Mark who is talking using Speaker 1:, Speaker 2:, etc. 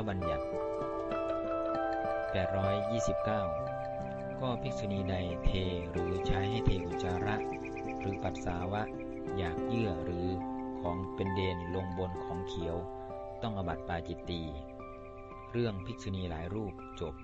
Speaker 1: ระบัญญัติ 829 ก็ภิกษุณีใดเทหรือใช้ให้เทอุจจาระ หรือปัสสาวะ อยากเยื่อหรือของเป็นเดนลงบนของเขียว ต้องอบัติปาจิตตี เรื่องภิกษุณีหลายรูปจบ